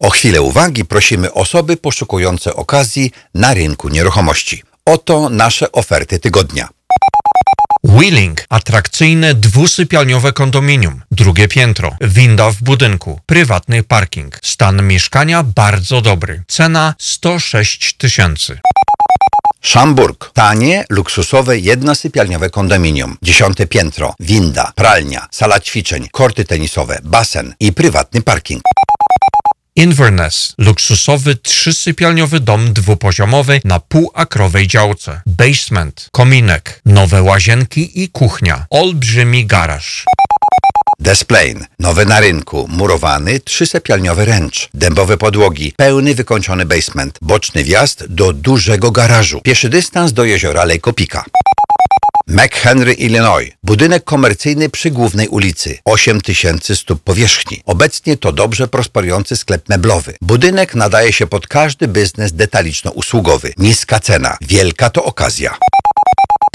O chwilę uwagi prosimy osoby poszukujące okazji na rynku nieruchomości. Oto nasze oferty tygodnia. Wheeling. Atrakcyjne dwusypialniowe kondominium. Drugie piętro. Winda w budynku. Prywatny parking. Stan mieszkania bardzo dobry. Cena 106 tysięcy. Szamburg. Tanie, luksusowe, jednosypialniowe kondominium. Dziesiąte piętro. Winda, pralnia, sala ćwiczeń, korty tenisowe, basen i prywatny parking. Inverness. Luksusowy trzysypialniowy dom dwupoziomowy na półakrowej działce. Basement. Kominek. Nowe łazienki i kuchnia. Olbrzymi garaż. Desplain. Nowy na rynku, murowany, trzysypialniowy ręcz, dębowe podłogi, pełny wykończony basement, boczny wjazd do dużego garażu, pieszy dystans do jeziora Lake Opika. McHenry, Illinois. Budynek komercyjny przy głównej ulicy. 8 tysięcy stóp powierzchni. Obecnie to dobrze prosperujący sklep meblowy. Budynek nadaje się pod każdy biznes detaliczno-usługowy. Niska cena. Wielka to okazja.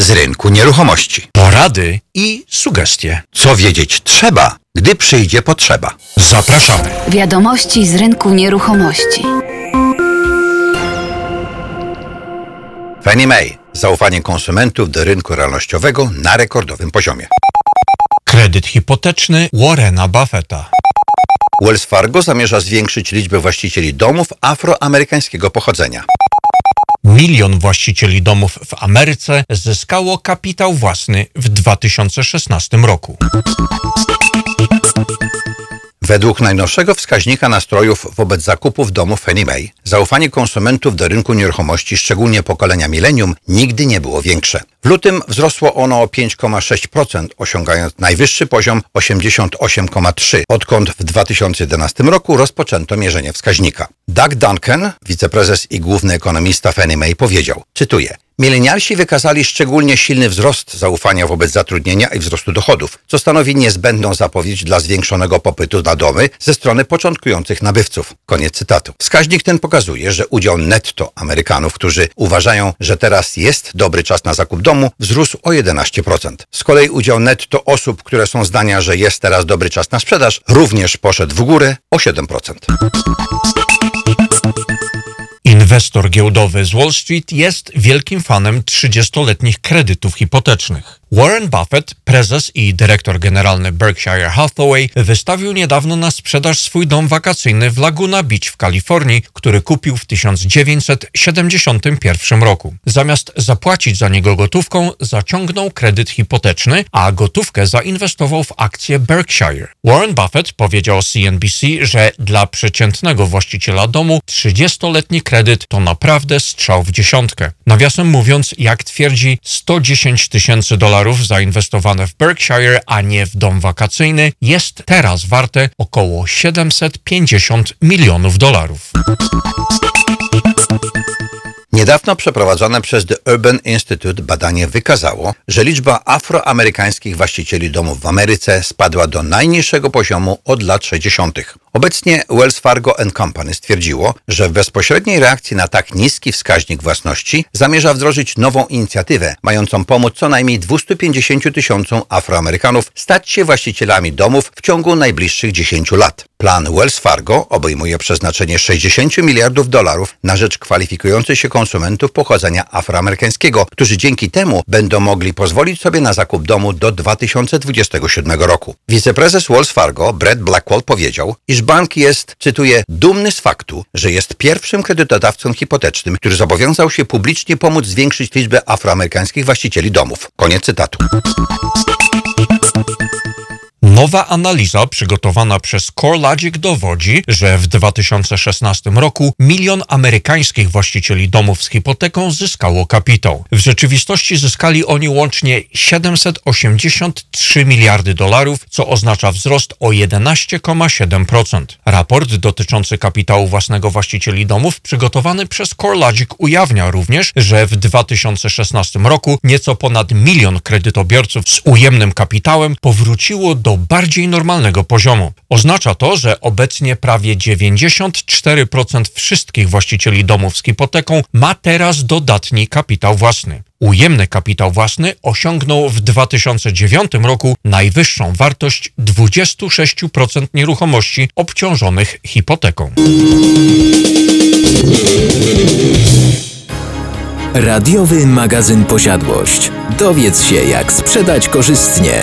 z rynku nieruchomości. Porady i sugestie. Co wiedzieć trzeba, gdy przyjdzie potrzeba. Zapraszamy. Wiadomości z rynku nieruchomości. Fannie Mae. Zaufanie konsumentów do rynku realnościowego na rekordowym poziomie. Kredyt hipoteczny Warrena Buffetta. Wells Fargo zamierza zwiększyć liczbę właścicieli domów afroamerykańskiego pochodzenia. Milion właścicieli domów w Ameryce zyskało kapitał własny w 2016 roku. Według najnowszego wskaźnika nastrojów wobec zakupów domów Fannie Mae, zaufanie konsumentów do rynku nieruchomości, szczególnie pokolenia milenium, nigdy nie było większe. W lutym wzrosło ono o 5,6%, osiągając najwyższy poziom 88,3%, odkąd w 2011 roku rozpoczęto mierzenie wskaźnika. Doug Duncan, wiceprezes i główny ekonomista Fannie Mae powiedział, cytuję, Milenialsi wykazali szczególnie silny wzrost zaufania wobec zatrudnienia i wzrostu dochodów, co stanowi niezbędną zapowiedź dla zwiększonego popytu na domy ze strony początkujących nabywców. Koniec cytatu. Wskaźnik ten pokazuje, że udział netto Amerykanów, którzy uważają, że teraz jest dobry czas na zakup domu, wzrósł o 11%. Z kolei udział netto osób, które są zdania, że jest teraz dobry czas na sprzedaż, również poszedł w górę o 7%. Inwestor giełdowy z Wall Street jest wielkim fanem 30-letnich kredytów hipotecznych. Warren Buffett, prezes i dyrektor generalny Berkshire Hathaway, wystawił niedawno na sprzedaż swój dom wakacyjny w Laguna Beach w Kalifornii, który kupił w 1971 roku. Zamiast zapłacić za niego gotówką, zaciągnął kredyt hipoteczny, a gotówkę zainwestował w akcje Berkshire. Warren Buffett powiedział CNBC, że dla przeciętnego właściciela domu 30-letni kredyt to naprawdę strzał w dziesiątkę. Nawiasem mówiąc, jak twierdzi, 110 tysięcy dolarów dolarów zainwestowane w Berkshire, a nie w dom wakacyjny, jest teraz warte około 750 milionów dolarów. Niedawno przeprowadzone przez The Urban Institute badanie wykazało, że liczba afroamerykańskich właścicieli domów w Ameryce spadła do najniższego poziomu od lat 60. Obecnie Wells Fargo Company stwierdziło, że w bezpośredniej reakcji na tak niski wskaźnik własności zamierza wdrożyć nową inicjatywę, mającą pomóc co najmniej 250 tysiącom Afroamerykanów stać się właścicielami domów w ciągu najbliższych 10 lat. Plan Wells Fargo obejmuje przeznaczenie 60 miliardów dolarów na rzecz kwalifikujących się konsumentów pochodzenia afroamerykańskiego, którzy dzięki temu będą mogli pozwolić sobie na zakup domu do 2027 roku. Wiceprezes Wells Fargo Brett Blackwell powiedział, iż bank jest, cytuję, dumny z faktu, że jest pierwszym kredytodawcą hipotecznym, który zobowiązał się publicznie pomóc zwiększyć liczbę afroamerykańskich właścicieli domów. Koniec cytatu. Nowa analiza przygotowana przez CoreLogic dowodzi, że w 2016 roku milion amerykańskich właścicieli domów z hipoteką zyskało kapitał. W rzeczywistości zyskali oni łącznie 783 miliardy dolarów, co oznacza wzrost o 11,7%. Raport dotyczący kapitału własnego właścicieli domów przygotowany przez CoreLogic ujawnia również, że w 2016 roku nieco ponad milion kredytobiorców z ujemnym kapitałem powróciło do bardziej normalnego poziomu. Oznacza to, że obecnie prawie 94% wszystkich właścicieli domów z hipoteką ma teraz dodatni kapitał własny. Ujemny kapitał własny osiągnął w 2009 roku najwyższą wartość 26% nieruchomości obciążonych hipoteką. Radiowy magazyn Posiadłość. Dowiedz się, jak sprzedać korzystnie.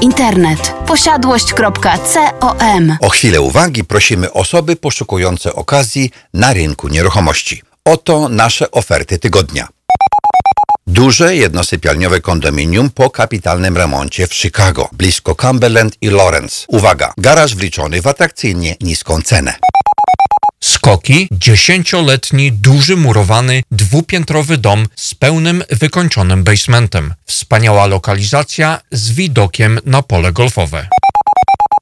Internet posiadłość.com O chwilę uwagi prosimy osoby poszukujące okazji na rynku nieruchomości. Oto nasze oferty tygodnia. Duże jednosypialniowe kondominium po kapitalnym remoncie w Chicago, blisko Cumberland i Lawrence. Uwaga, garaż wliczony w atrakcyjnie niską cenę. Skoki, dziesięcioletni, duży murowany, dwupiętrowy dom z pełnym wykończonym basementem. Wspaniała lokalizacja z widokiem na pole golfowe.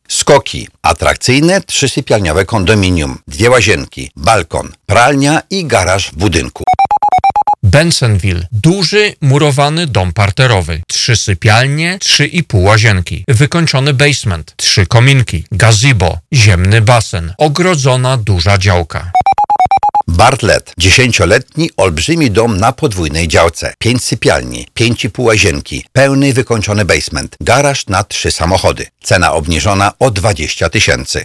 Skoki. Atrakcyjne trzysypialniowe kondominium. Dwie łazienki, balkon, pralnia i garaż w budynku. Bensonville. Duży, murowany dom parterowy. Trzy sypialnie, trzy i pół łazienki. Wykończony basement. Trzy kominki. Gazebo. Ziemny basen. Ogrodzona duża działka. Bartlett. Dziesięcioletni, olbrzymi dom na podwójnej działce. Pięć sypialni, pięć i pół łazienki, pełny wykończony basement, garaż na trzy samochody. Cena obniżona o 20 tysięcy.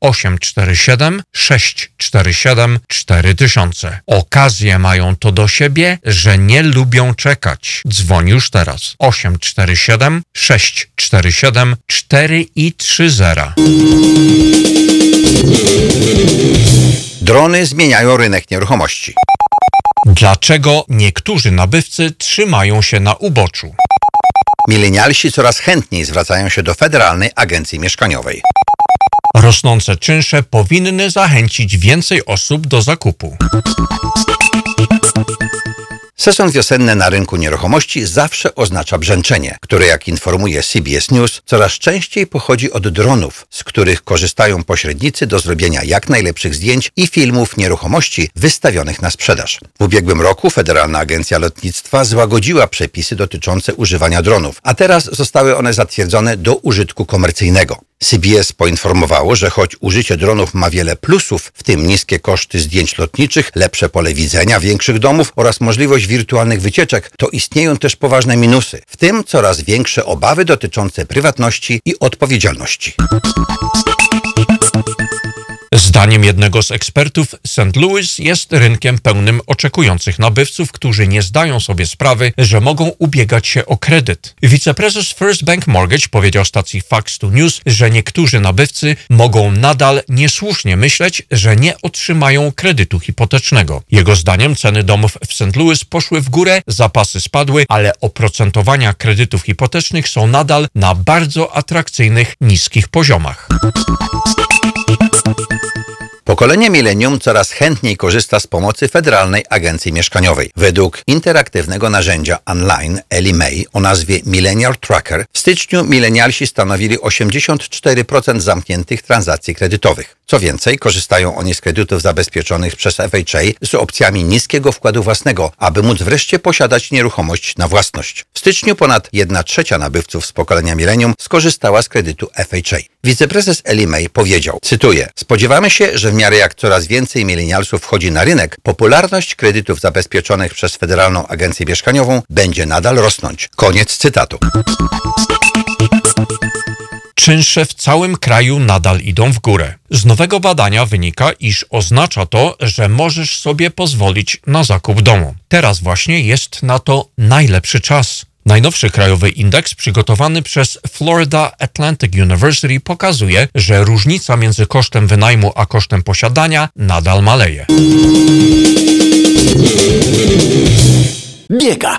847 647 4000. Okazje mają to do siebie, że nie lubią czekać. Dzwoń już teraz. 847 647 4 i 30. Drony zmieniają rynek nieruchomości. Dlaczego niektórzy nabywcy trzymają się na uboczu? Milenialsi coraz chętniej zwracają się do Federalnej Agencji Mieszkaniowej. Rosnące czynsze powinny zachęcić więcej osób do zakupu. Sezon wiosenny na rynku nieruchomości zawsze oznacza brzęczenie, które jak informuje CBS News, coraz częściej pochodzi od dronów, z których korzystają pośrednicy do zrobienia jak najlepszych zdjęć i filmów nieruchomości wystawionych na sprzedaż. W ubiegłym roku Federalna Agencja Lotnictwa złagodziła przepisy dotyczące używania dronów, a teraz zostały one zatwierdzone do użytku komercyjnego. CBS poinformowało, że choć użycie dronów ma wiele plusów, w tym niskie koszty zdjęć lotniczych, lepsze pole widzenia większych domów oraz możliwość wirtualnych wycieczek, to istnieją też poważne minusy, w tym coraz większe obawy dotyczące prywatności i odpowiedzialności. Zdaniem jednego z ekspertów, St. Louis jest rynkiem pełnym oczekujących nabywców, którzy nie zdają sobie sprawy, że mogą ubiegać się o kredyt. Wiceprezes First Bank Mortgage powiedział stacji Fox 2 News, że niektórzy nabywcy mogą nadal niesłusznie myśleć, że nie otrzymają kredytu hipotecznego. Jego zdaniem ceny domów w St. Louis poszły w górę, zapasy spadły, ale oprocentowania kredytów hipotecznych są nadal na bardzo atrakcyjnych, niskich poziomach. Pokolenie milenium coraz chętniej korzysta z pomocy Federalnej Agencji Mieszkaniowej. Według interaktywnego narzędzia online Ellie May o nazwie Millennial Tracker w styczniu milenialsi stanowili 84% zamkniętych transakcji kredytowych. Co więcej, korzystają oni z kredytów zabezpieczonych przez FHA z opcjami niskiego wkładu własnego, aby móc wreszcie posiadać nieruchomość na własność. W styczniu ponad 1 trzecia nabywców z pokolenia milenium skorzystała z kredytu FHA. Wiceprezes Ellie May powiedział, cytuję, spodziewamy się, że w miarę jak coraz więcej milenialsów wchodzi na rynek, popularność kredytów zabezpieczonych przez Federalną Agencję Mieszkaniową będzie nadal rosnąć. Koniec cytatu. Czynsze w całym kraju nadal idą w górę. Z nowego badania wynika, iż oznacza to, że możesz sobie pozwolić na zakup domu. Teraz właśnie jest na to najlepszy czas. Najnowszy krajowy indeks przygotowany przez Florida Atlantic University pokazuje, że różnica między kosztem wynajmu a kosztem posiadania nadal maleje. Biega,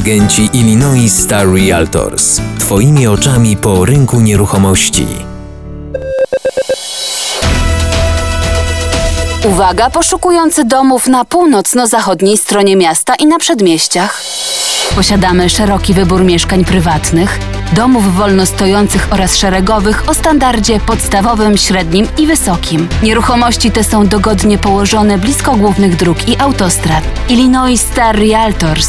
Agenci Illinois Star Realtors. Twoimi oczami po rynku nieruchomości. Uwaga, poszukujący domów na północno-zachodniej stronie miasta i na przedmieściach. Posiadamy szeroki wybór mieszkań prywatnych, domów wolnostojących oraz szeregowych o standardzie podstawowym, średnim i wysokim. Nieruchomości te są dogodnie położone blisko głównych dróg i autostrad. Illinois Star Realtors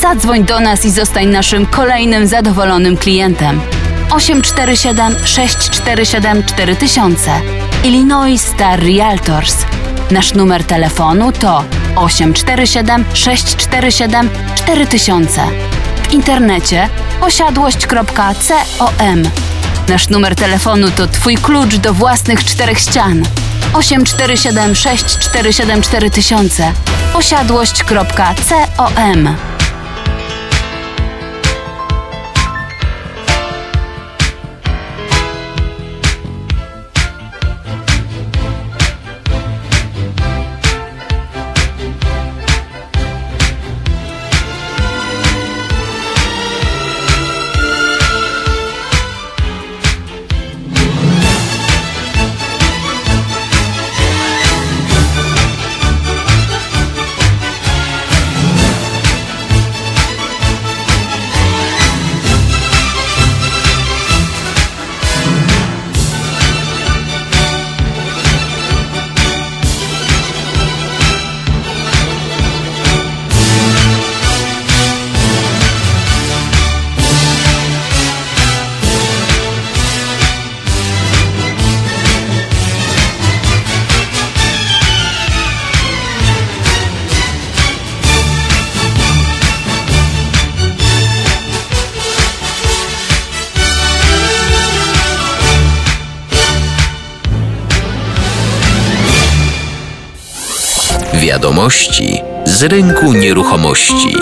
Zadzwoń do nas i zostań naszym kolejnym zadowolonym klientem. 847 647 4000 Illinois Star Realtors. Nasz numer telefonu to 847 647 4000. W internecie posiadłość.com. Nasz numer telefonu to Twój klucz do własnych czterech ścian. 847 647 4000. Posiadłość.com. z rynku nieruchomości.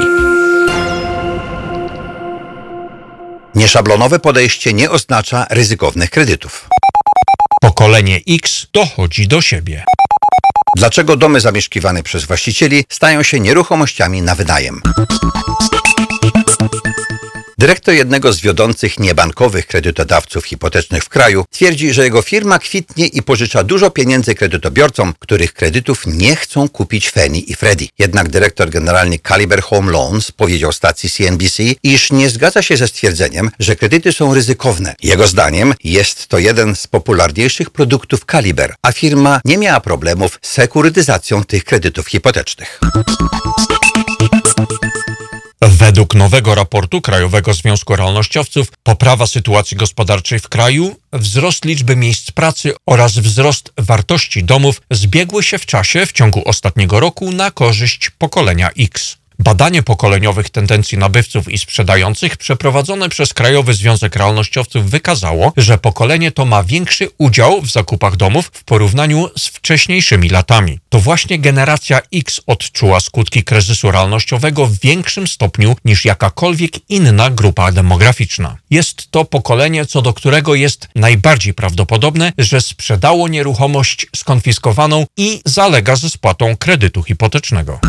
Nieszablonowe podejście nie oznacza ryzykownych kredytów. Pokolenie X dochodzi do siebie. Dlaczego domy zamieszkiwane przez właścicieli stają się nieruchomościami na wynajem? Dyrektor jednego z wiodących niebankowych kredytodawców hipotecznych w kraju twierdzi, że jego firma kwitnie i pożycza dużo pieniędzy kredytobiorcom, których kredytów nie chcą kupić Fannie i Freddie. Jednak dyrektor generalny Caliber Home Loans powiedział stacji CNBC, iż nie zgadza się ze stwierdzeniem, że kredyty są ryzykowne. Jego zdaniem jest to jeden z popularniejszych produktów Caliber, a firma nie miała problemów z sekurytyzacją tych kredytów hipotecznych. Według nowego raportu Krajowego Związku Realnościowców poprawa sytuacji gospodarczej w kraju, wzrost liczby miejsc pracy oraz wzrost wartości domów zbiegły się w czasie w ciągu ostatniego roku na korzyść pokolenia X. Badanie pokoleniowych tendencji nabywców i sprzedających przeprowadzone przez Krajowy Związek Realnościowców wykazało, że pokolenie to ma większy udział w zakupach domów w porównaniu z wcześniejszymi latami. To właśnie generacja X odczuła skutki kryzysu realnościowego w większym stopniu niż jakakolwiek inna grupa demograficzna. Jest to pokolenie, co do którego jest najbardziej prawdopodobne, że sprzedało nieruchomość skonfiskowaną i zalega ze spłatą kredytu hipotecznego.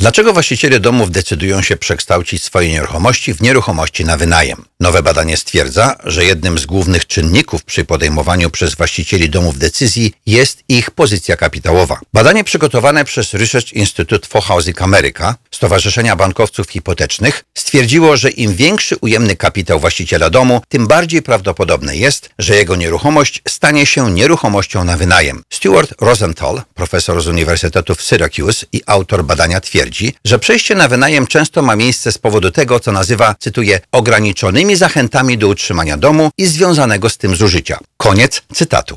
Dlaczego właściciele domów decydują się przekształcić swoje nieruchomości w nieruchomości na wynajem? Nowe badanie stwierdza, że jednym z głównych czynników przy podejmowaniu przez właścicieli domów decyzji jest ich pozycja kapitałowa. Badanie przygotowane przez Research Institute for Housing America, Stowarzyszenia Bankowców Hipotecznych, stwierdziło, że im większy ujemny kapitał właściciela domu, tym bardziej prawdopodobne jest, że jego nieruchomość stanie się nieruchomością na wynajem. Stuart Rosenthal, profesor z Uniwersytetu w Syracuse i autor badania twierdzi, że przejście na wynajem często ma miejsce z powodu tego, co nazywa, cytuję, ograniczonymi zachętami do utrzymania domu i związanego z tym zużycia. Koniec cytatu.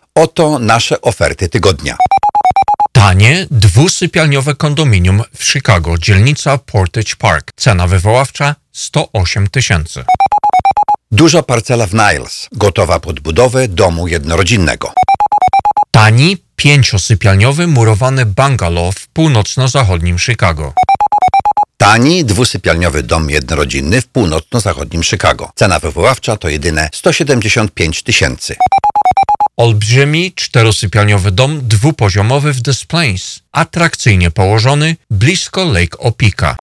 Oto nasze oferty tygodnia. Tanie, dwusypialniowe kondominium w Chicago, dzielnica Portage Park. Cena wywoławcza 108 tysięcy. Duża parcela w Niles, gotowa pod budowę domu jednorodzinnego. Tani, pięciosypialniowy murowany bungalow w północno-zachodnim Chicago. Tani, dwusypialniowy dom jednorodzinny w północno-zachodnim Chicago. Cena wywoławcza to jedyne 175 tysięcy. Olbrzymi, czterosypialniowy dom dwupoziomowy w Des Plaines, atrakcyjnie położony blisko Lake Opika.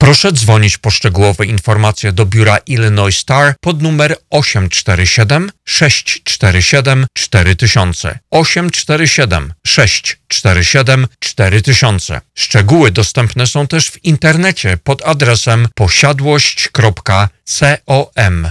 Proszę dzwonić po szczegółowe informacje do biura Illinois Star pod numer 847 647 4000 847 647 4000. Szczegóły dostępne są też w internecie pod adresem posiadłość.com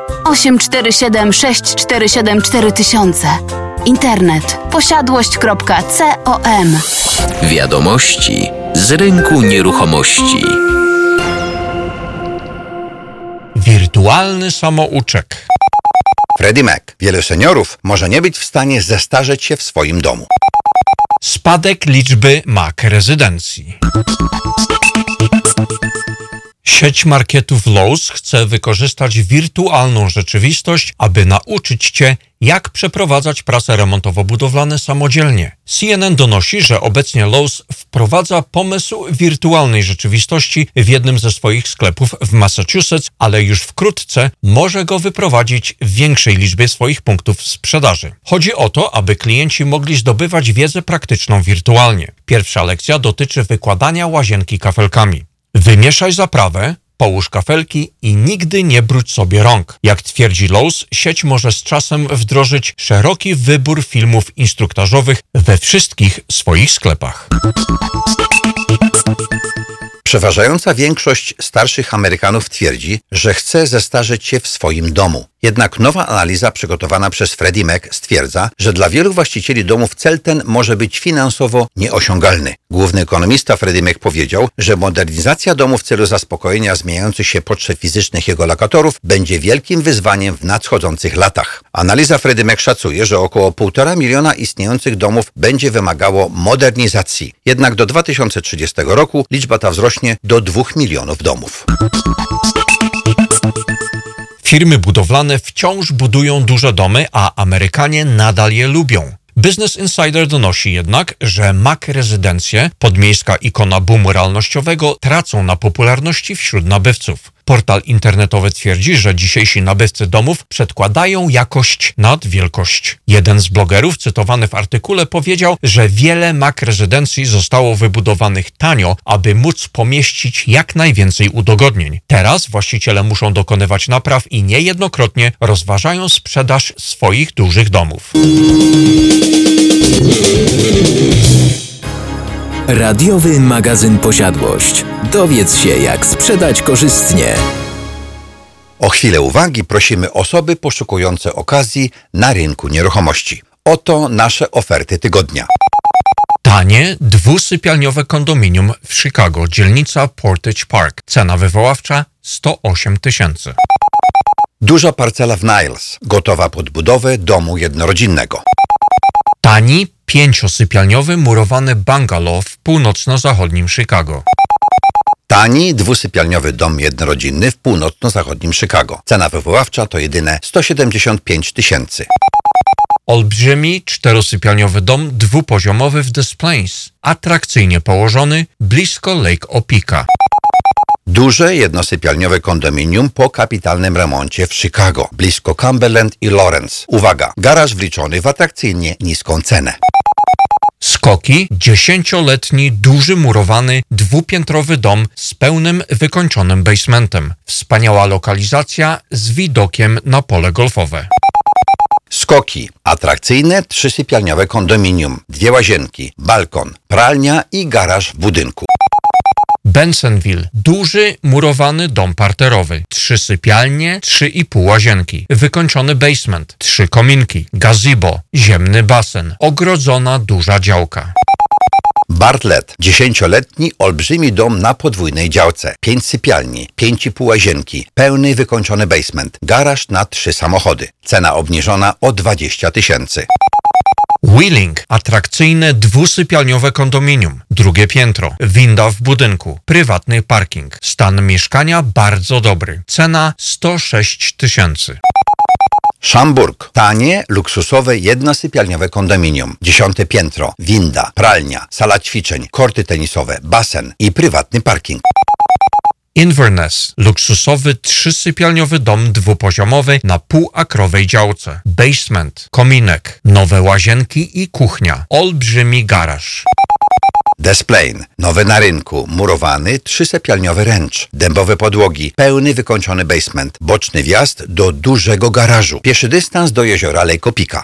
847 647 4000. Internet posiadłość.com. Wiadomości z rynku nieruchomości. Wirtualny samouczek. Freddie Mac. Wielu seniorów może nie być w stanie zestarzeć się w swoim domu. Spadek liczby Mac rezydencji. Sieć marketów Lowe's chce wykorzystać wirtualną rzeczywistość, aby nauczyć Cię, jak przeprowadzać prace remontowo-budowlane samodzielnie. CNN donosi, że obecnie Lowe's wprowadza pomysł wirtualnej rzeczywistości w jednym ze swoich sklepów w Massachusetts, ale już wkrótce może go wyprowadzić w większej liczbie swoich punktów sprzedaży. Chodzi o to, aby klienci mogli zdobywać wiedzę praktyczną wirtualnie. Pierwsza lekcja dotyczy wykładania łazienki kafelkami. Wymieszaj zaprawę, połóż kafelki i nigdy nie brudź sobie rąk. Jak twierdzi Lowe's, sieć może z czasem wdrożyć szeroki wybór filmów instruktażowych we wszystkich swoich sklepach. Przeważająca większość starszych Amerykanów twierdzi, że chce zestarzeć się w swoim domu. Jednak nowa analiza przygotowana przez Freddie Mac stwierdza, że dla wielu właścicieli domów cel ten może być finansowo nieosiągalny. Główny ekonomista Freddie Mac powiedział, że modernizacja domu w celu zaspokojenia zmieniających się potrzeb fizycznych jego lokatorów będzie wielkim wyzwaniem w nadchodzących latach. Analiza Freddie Mac szacuje, że około 1,5 miliona istniejących domów będzie wymagało modernizacji. Jednak do 2030 roku liczba ta wzrośnie do 2 milionów domów. Firmy budowlane wciąż budują duże domy, a Amerykanie nadal je lubią. Business Insider donosi jednak, że Mac rezydencje, podmiejska ikona boomu realnościowego, tracą na popularności wśród nabywców. Portal internetowy twierdzi, że dzisiejsi nabywcy domów przedkładają jakość nad wielkość. Jeden z blogerów cytowany w artykule powiedział, że wiele Mac rezydencji zostało wybudowanych tanio, aby móc pomieścić jak najwięcej udogodnień. Teraz właściciele muszą dokonywać napraw i niejednokrotnie rozważają sprzedaż swoich dużych domów. Radiowy magazyn Posiadłość. Dowiedz się, jak sprzedać korzystnie. O chwilę uwagi prosimy osoby poszukujące okazji na rynku nieruchomości. Oto nasze oferty tygodnia. Tanie, dwusypialniowe kondominium w Chicago, dzielnica Portage Park. Cena wywoławcza 108 tysięcy. Duża parcela w Niles, gotowa pod budowę domu jednorodzinnego. Tani, pięciosypialniowy murowany bungalow w północno-zachodnim Chicago. Tani, dwusypialniowy dom jednorodzinny w północno-zachodnim Chicago. Cena wywoławcza to jedyne 175 tysięcy. Olbrzymi, czterosypialniowy dom dwupoziomowy w Des Plaines. Atrakcyjnie położony, blisko Lake Opika. Duże jednosypialniowe kondominium po kapitalnym remoncie w Chicago, blisko Cumberland i Lawrence. Uwaga, garaż wliczony w atrakcyjnie niską cenę. Skoki, dziesięcioletni, duży murowany, dwupiętrowy dom z pełnym wykończonym basementem. Wspaniała lokalizacja z widokiem na pole golfowe. Skoki. Atrakcyjne trzysypialniowe kondominium, dwie łazienki, balkon, pralnia i garaż w budynku. Bensonville. Duży, murowany dom parterowy. Trzy sypialnie, trzy i pół łazienki. Wykończony basement. Trzy kominki. Gazebo. Ziemny basen. Ogrodzona duża działka. Bartlett. Dziesięcioletni, olbrzymi dom na podwójnej działce. Pięć sypialni, pięć i pół łazienki, pełny wykończony basement, garaż na trzy samochody. Cena obniżona o 20 tysięcy. Wheeling. Atrakcyjne dwusypialniowe kondominium. Drugie piętro. Winda w budynku. Prywatny parking. Stan mieszkania bardzo dobry. Cena 106 tysięcy. Szamburg. Tanie, luksusowe, jednosypialniowe kondominium. Dziesiąte piętro, winda, pralnia, sala ćwiczeń, korty tenisowe, basen i prywatny parking. Inverness. Luksusowy trzysypialniowy dom dwupoziomowy na półakrowej działce. Basement. Kominek. Nowe łazienki i kuchnia. Olbrzymi garaż. Des Plaines. Nowy na rynku, murowany, trzysypialniowy ręcz, dębowe podłogi, pełny wykończony basement, boczny wjazd do dużego garażu, pieszy dystans do jeziora Lake Opika.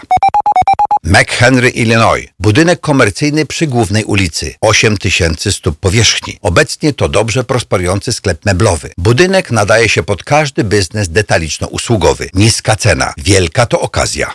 McHenry, Illinois. Budynek komercyjny przy głównej ulicy. 8 tysięcy stóp powierzchni. Obecnie to dobrze prosperujący sklep meblowy. Budynek nadaje się pod każdy biznes detaliczno-usługowy. Niska cena. Wielka to okazja.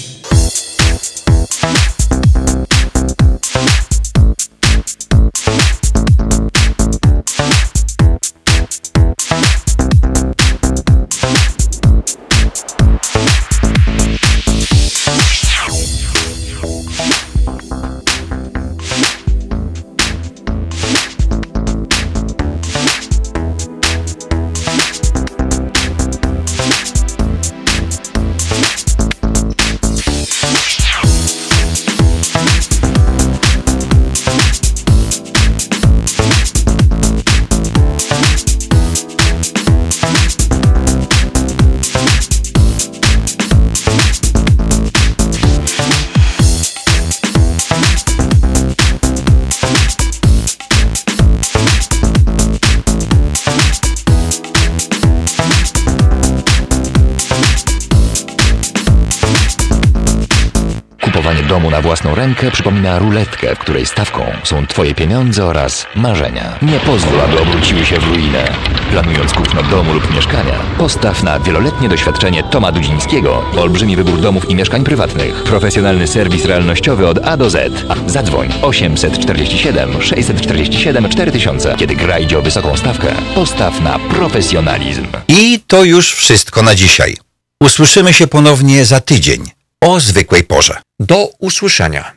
własną rękę przypomina ruletkę, w której stawką są Twoje pieniądze oraz marzenia. Nie pozwól, aby obróciły się w ruinę. Planując kupno domu lub mieszkania, postaw na wieloletnie doświadczenie Toma Dudzińskiego, olbrzymi wybór domów i mieszkań prywatnych, profesjonalny serwis realnościowy od A do Z. Zadzwoń 847 647 4000. Kiedy gra idzie o wysoką stawkę, postaw na profesjonalizm. I to już wszystko na dzisiaj. Usłyszymy się ponownie za tydzień o zwykłej porze. Do usłyszenia.